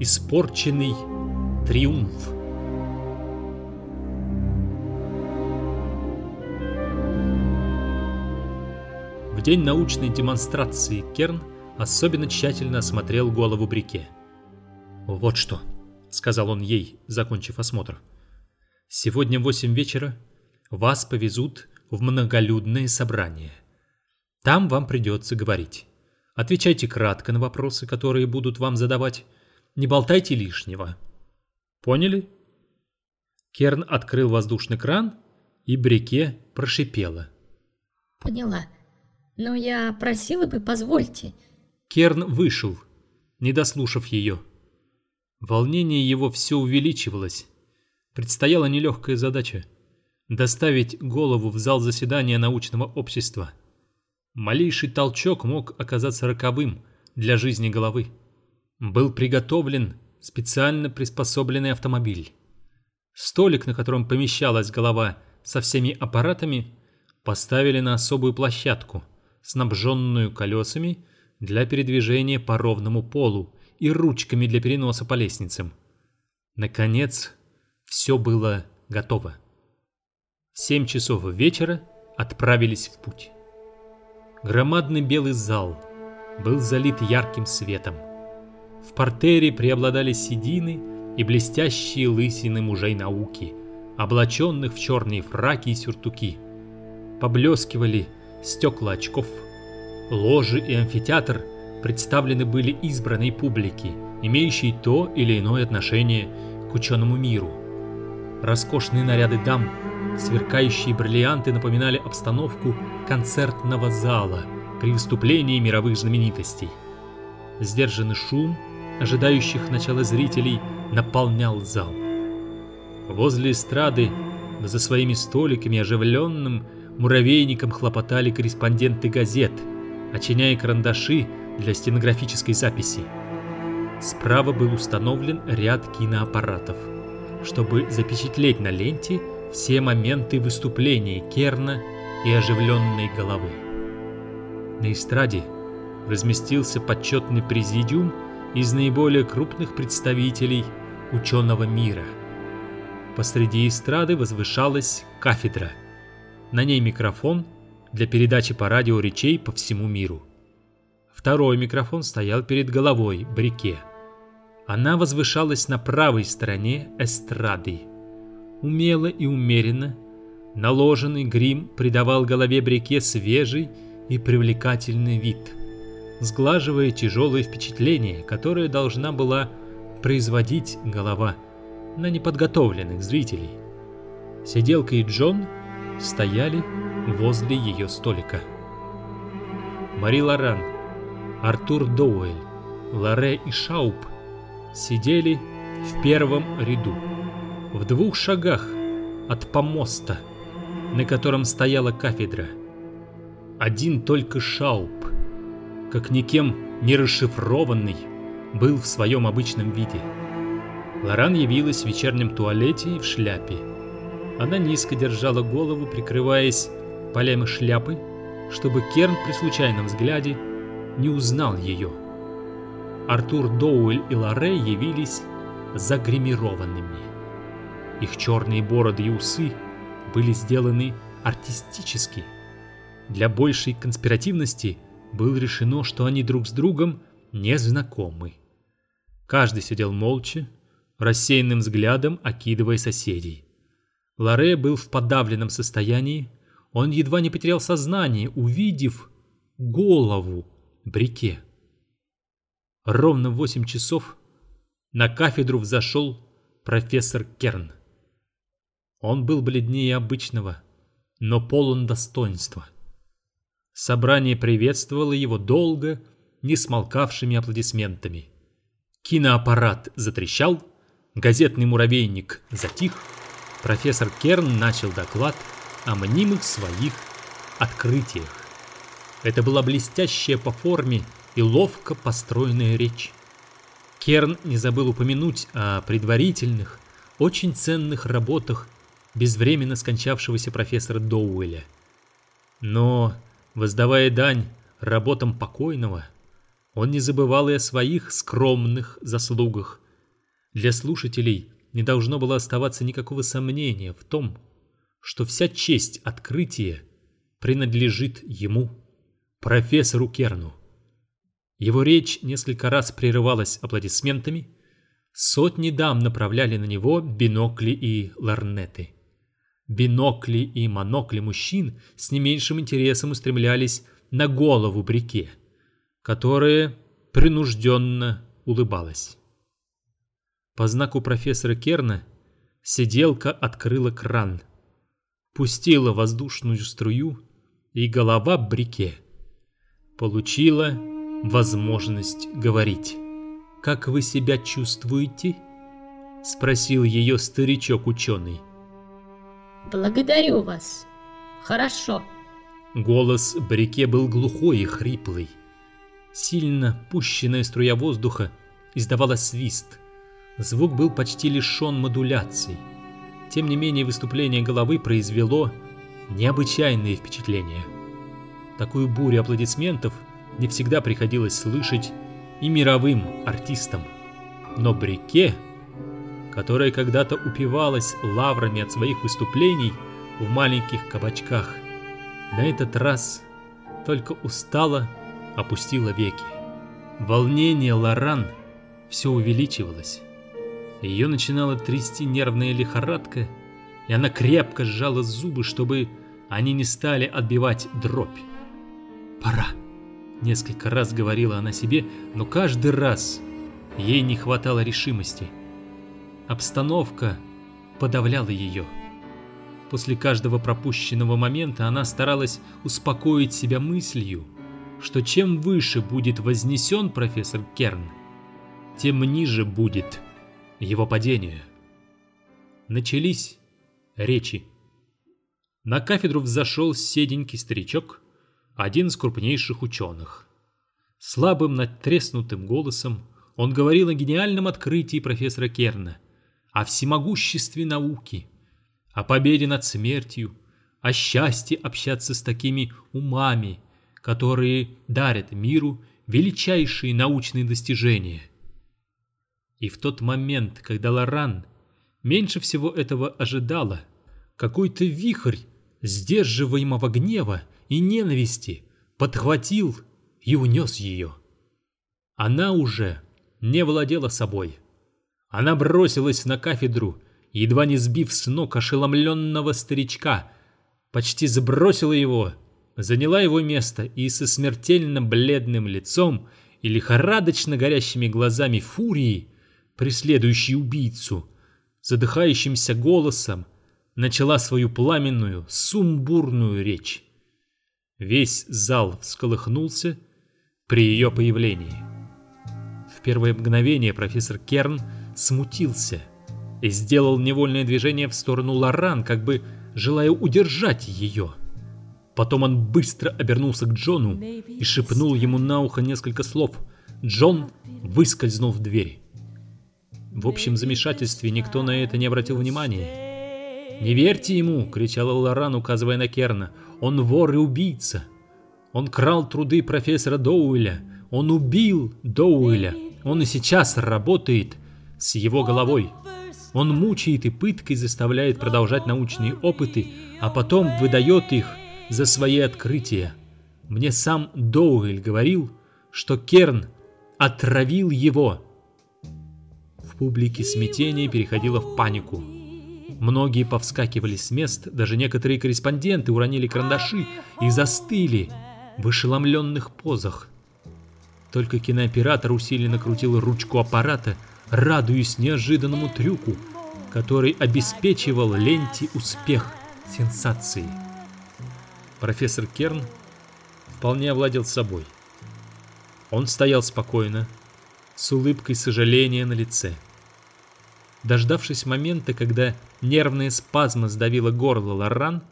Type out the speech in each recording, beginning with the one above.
Испорченный триумф. В день научной демонстрации Керн особенно тщательно осмотрел голову Брике. «Вот что», — сказал он ей, закончив осмотр. «Сегодня в восемь вечера вас повезут в многолюдное собрание. Там вам придется говорить. Отвечайте кратко на вопросы, которые будут вам задавать. Не болтайте лишнего. Поняли?» Керн открыл воздушный кран, и Брике прошипела. «Поняла. Но я просила бы, позвольте». Керн вышел, не дослушав ее. Волнение его все увеличивалось. Предстояла нелегкая задача – доставить голову в зал заседания научного общества. Малейший толчок мог оказаться роковым для жизни головы. Был приготовлен специально приспособленный автомобиль. Столик, на котором помещалась голова со всеми аппаратами, поставили на особую площадку, снабженную колесами для передвижения по ровному полу и ручками для переноса по лестницам. Наконец, все было готово. В семь часов вечера отправились в путь. Громадный белый зал был залит ярким светом. В портере преобладали седины и блестящие лысины мужей науки, облаченных в черные фраки и сюртуки. Поблескивали стекла очков. Ложи и амфитеатр – представлены были избранной публике, имеющей то или иное отношение к ученому миру. Роскошные наряды дам, сверкающие бриллианты напоминали обстановку концертного зала при выступлении мировых знаменитостей. Сдержанный шум, ожидающих начала зрителей, наполнял зал. Возле эстрады, за своими столиками оживленным муравейником хлопотали корреспонденты газет, очиняя карандаши для стенографической записи. Справа был установлен ряд киноаппаратов, чтобы запечатлеть на ленте все моменты выступления Керна и оживленной головы. На эстраде разместился почетный президиум из наиболее крупных представителей ученого мира. Посреди эстрады возвышалась кафедра. На ней микрофон для передачи по радио речей по всему миру. Второй микрофон стоял перед головой Брике. Она возвышалась на правой стороне эстрады. Умело и умеренно наложенный грим придавал голове Брике свежий и привлекательный вид, сглаживая тяжелое впечатление, которое должна была производить голова на неподготовленных зрителей. Сиделка и Джон стояли возле ее столика. Мари Лоран Артур Доуэль, Лоре и Шауп сидели в первом ряду, в двух шагах от помоста, на котором стояла кафедра. Один только Шауп, как никем не расшифрованный, был в своем обычном виде. Лоран явилась в вечернем туалете и в шляпе. Она низко держала голову, прикрываясь полями шляпы, чтобы Керн при случайном взгляде не узнал ее. Артур Доуэль и Лорре явились загримированными. Их черные бороды и усы были сделаны артистически. Для большей конспиративности было решено, что они друг с другом не знакомы. Каждый сидел молча, рассеянным взглядом окидывая соседей. Лоре был в подавленном состоянии, он едва не потерял сознание, увидев голову Брике. Ровно в 8 часов на кафедру взошел профессор Керн. Он был бледнее обычного, но полон достоинства. Собрание приветствовало его долго, не смолкавшими аплодисментами. Киноаппарат затрещал, газетный муравейник затих, профессор Керн начал доклад о мнимых своих открытиях. Это была блестящая по форме и ловко построенная речь. Керн не забыл упомянуть о предварительных, очень ценных работах безвременно скончавшегося профессора Доуэля. Но, воздавая дань работам покойного, он не забывал и о своих скромных заслугах Для слушателей не должно было оставаться никакого сомнения в том, что вся честь открытия принадлежит ему, профессору Керну. Его речь несколько раз прерывалась аплодисментами, сотни дам направляли на него бинокли и ларнеты. Бинокли и монокли мужчин с не меньшим интересом устремлялись на голову Брике, которая принужденно улыбалась. По знаку профессора Керна сиделка открыла кран, пустила воздушную струю, и голова Брике получила возможность говорить. «Как вы себя чувствуете?» — спросил ее старичок-ученый. «Благодарю вас. Хорошо». Голос Брике был глухой и хриплый. Сильно пущенная струя воздуха издавала свист. Звук был почти лишен модуляций. Тем не менее, выступление головы произвело необычайные впечатления. Такую бурю аплодисментов не всегда приходилось слышать и мировым артистам. Но Брике, которая когда-то упивалась лаврами от своих выступлений в маленьких кабачках, на этот раз только устала, опустила веки. Волнение Лоран все увеличивалось. Ее начинала трясти нервная лихорадка, и она крепко сжала зубы, чтобы они не стали отбивать дробь. «Пора!» — несколько раз говорила она себе, но каждый раз ей не хватало решимости. Обстановка подавляла ее. После каждого пропущенного момента она старалась успокоить себя мыслью, что чем выше будет вознесен профессор Керн, тем ниже будет его падение. Начались речи. На кафедру взошел седенький старичок, один из крупнейших ученых. Слабым надтреснутым голосом он говорил о гениальном открытии профессора Керна, о всемогуществе науки, о победе над смертью, о счастье общаться с такими умами, которые дарят миру величайшие научные достижения. И в тот момент, когда Лоран меньше всего этого ожидала, какой-то вихрь сдерживаемого гнева и ненависти подхватил и унес ее. Она уже не владела собой. Она бросилась на кафедру, едва не сбив с ног ошеломленного старичка, почти забросила его, заняла его место и со смертельно бледным лицом и лихорадочно горящими глазами фурии, преследующей убийцу, задыхающимся голосом, начала свою пламенную, сумбурную речь. Весь зал всколыхнулся при ее появлении. В первое мгновение профессор Керн смутился и сделал невольное движение в сторону Лоран, как бы желая удержать ее. Потом он быстро обернулся к Джону и шепнул ему на ухо несколько слов. Джон выскользнул в дверь. В общем замешательстве никто на это не обратил внимания. «Не верьте ему!» — кричала Лоран, указывая на Керна. «Он вор и убийца! Он крал труды профессора Доуэля! Он убил Доуэля! Он и сейчас работает с его головой! Он мучает и пыткой заставляет продолжать научные опыты, а потом выдает их за свои открытия. Мне сам Доуэль говорил, что Керн отравил его!» В публике смятение переходило в панику. Многие повскакивали с мест, даже некоторые корреспонденты уронили карандаши и застыли в ошеломленных позах. Только кинооператор усиленно крутил ручку аппарата, радуясь неожиданному трюку, который обеспечивал ленте успех сенсации. Профессор Керн вполне овладел собой. Он стоял спокойно, с улыбкой сожаления на лице. Дождавшись момента, когда нервная спазма сдавила горло Лорран,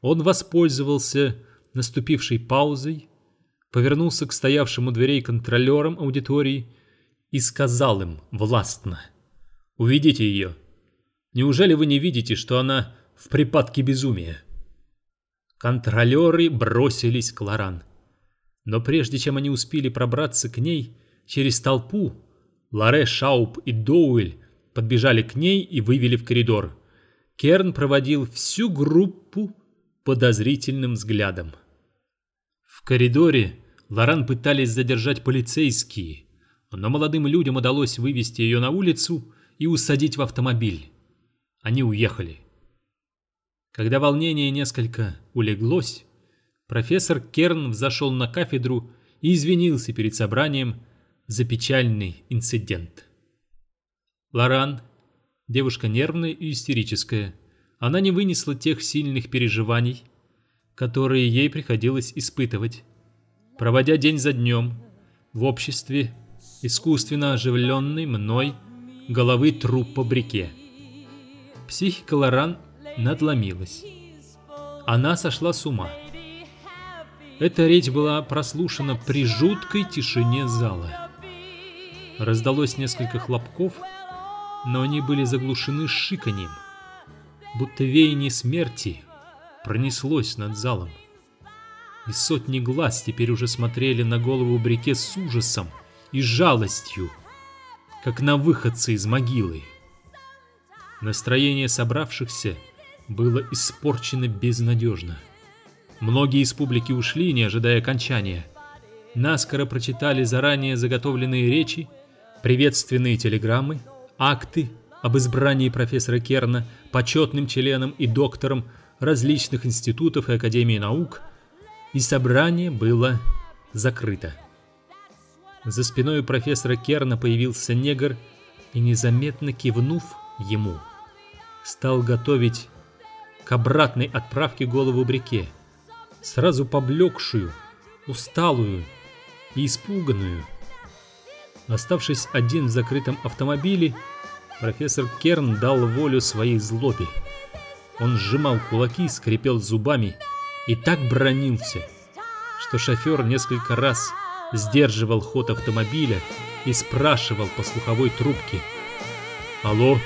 он воспользовался наступившей паузой, повернулся к стоявшему дверей контролерам аудитории и сказал им властно «Уведите ее. Неужели вы не видите, что она в припадке безумия?» Контролеры бросились к Лоран. Но прежде чем они успели пробраться к ней через толпу, Лоре Шауп и Доуэль подбежали к ней и вывели в коридор. Керн проводил всю группу подозрительным взглядом. В коридоре Лоран пытались задержать полицейские, но молодым людям удалось вывести ее на улицу и усадить в автомобиль. Они уехали. Когда волнение несколько улеглось, профессор Керн взошел на кафедру и извинился перед собранием за печальный инцидент. Лоран, девушка нервная и истерическая, она не вынесла тех сильных переживаний, которые ей приходилось испытывать, проводя день за днем в обществе искусственно оживленной мной головы трупа Брике. Психика Лоран надломилась. Она сошла с ума. Эта речь была прослушана при жуткой тишине зала. Раздалось несколько хлопков, но они были заглушены шиканьем, будто веяние смерти пронеслось над залом. И сотни глаз теперь уже смотрели на голову Брике с ужасом и жалостью, как на выходца из могилы. Настроение собравшихся было испорчено безнадежно. Многие из публики ушли, не ожидая окончания. Наскоро прочитали заранее заготовленные речи, приветственные телеграммы, акты об избрании профессора Керна почетным членом и доктором различных институтов и академий наук, и собрание было закрыто. За спиной у профессора Керна появился негр и, незаметно кивнув ему, стал готовить к обратной отправке голову Брике, сразу поблекшую, усталую и испуганную. Оставшись один в закрытом автомобиле, профессор Керн дал волю своей злобе. Он сжимал кулаки, скрипел зубами и так бронился, что шофер несколько раз сдерживал ход автомобиля и спрашивал по слуховой трубке. «Алло,